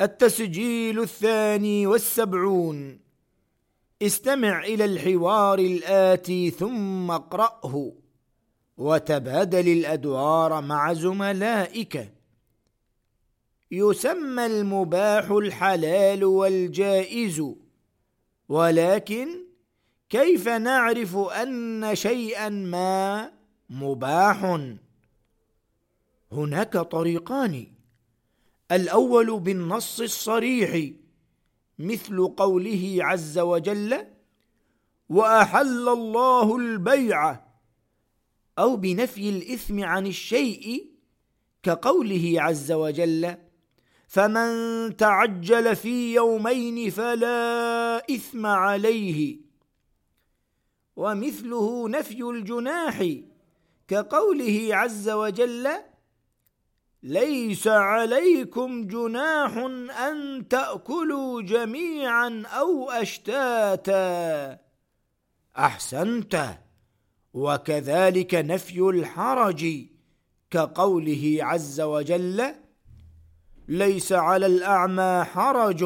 التسجيل الثاني والسبعون. استمع إلى الحوار الآتي ثم اقرأه. وتبادل الأدوار مع زملائك. يسمى المباح الحلال والجائز. ولكن كيف نعرف أن شيئا ما مباح؟ هناك طريقان. الأول بالنص الصريح مثل قوله عز وجل وأحل الله البيع أو بنفي الإثم عن الشيء كقوله عز وجل فمن تعجل في يومين فلا إثم عليه. ومثله نفي الجناح كقوله عز وجل ليس عليكم جناح أن تأكلوا جميعا أو أشتاتا. أحسنت. وكذلك نفي الحرج كقوله عز وجل ليس على الأعمى حرج.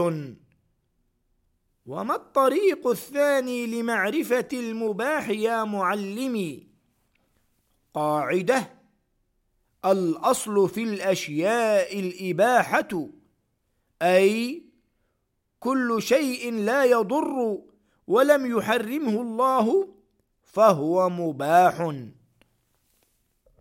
وما الطريق الثاني لمعرفة المباح يا معلمي؟ قاعدة. الأصل في الأشياء الإباحة أي كل شيء لا يضر ولم يحرمه الله فهو مباح.